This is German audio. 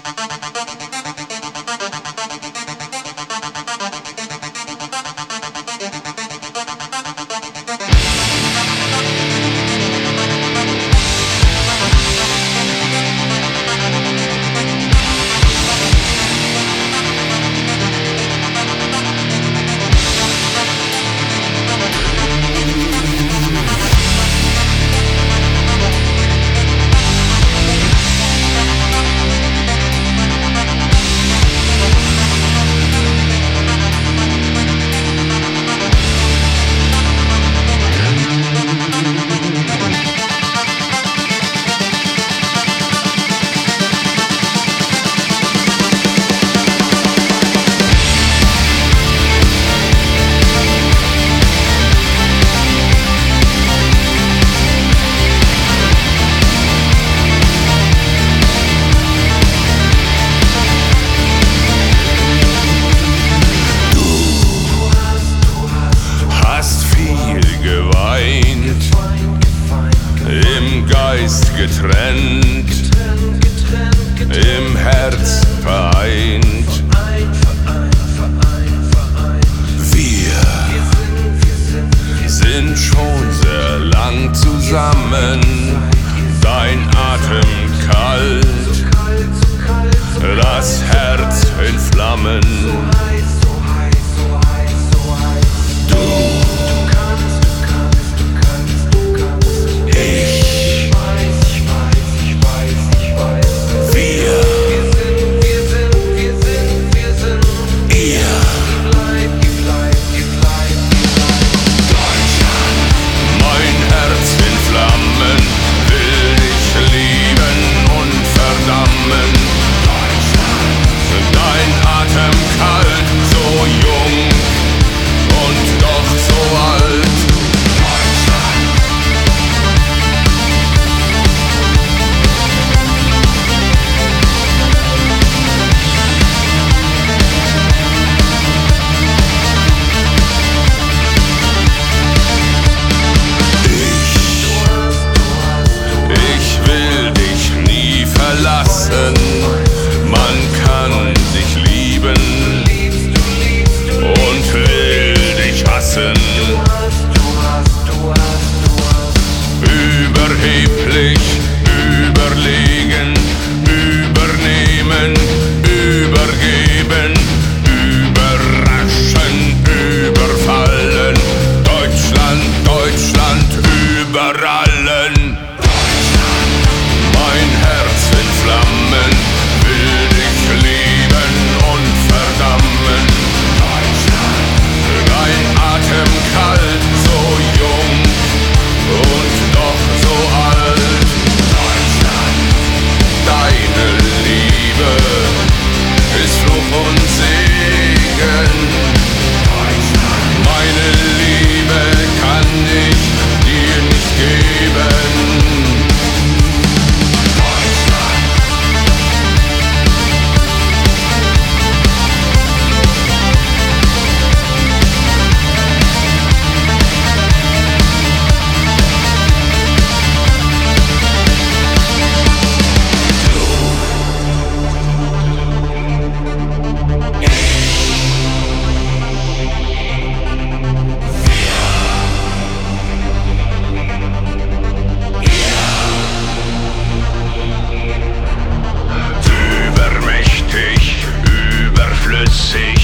ババババババババ。getrennt, getrennt, im Herz vereint. Wir sind schon sehr lang zusammen, dein Atem kalt, das Herz in Flammen. could see.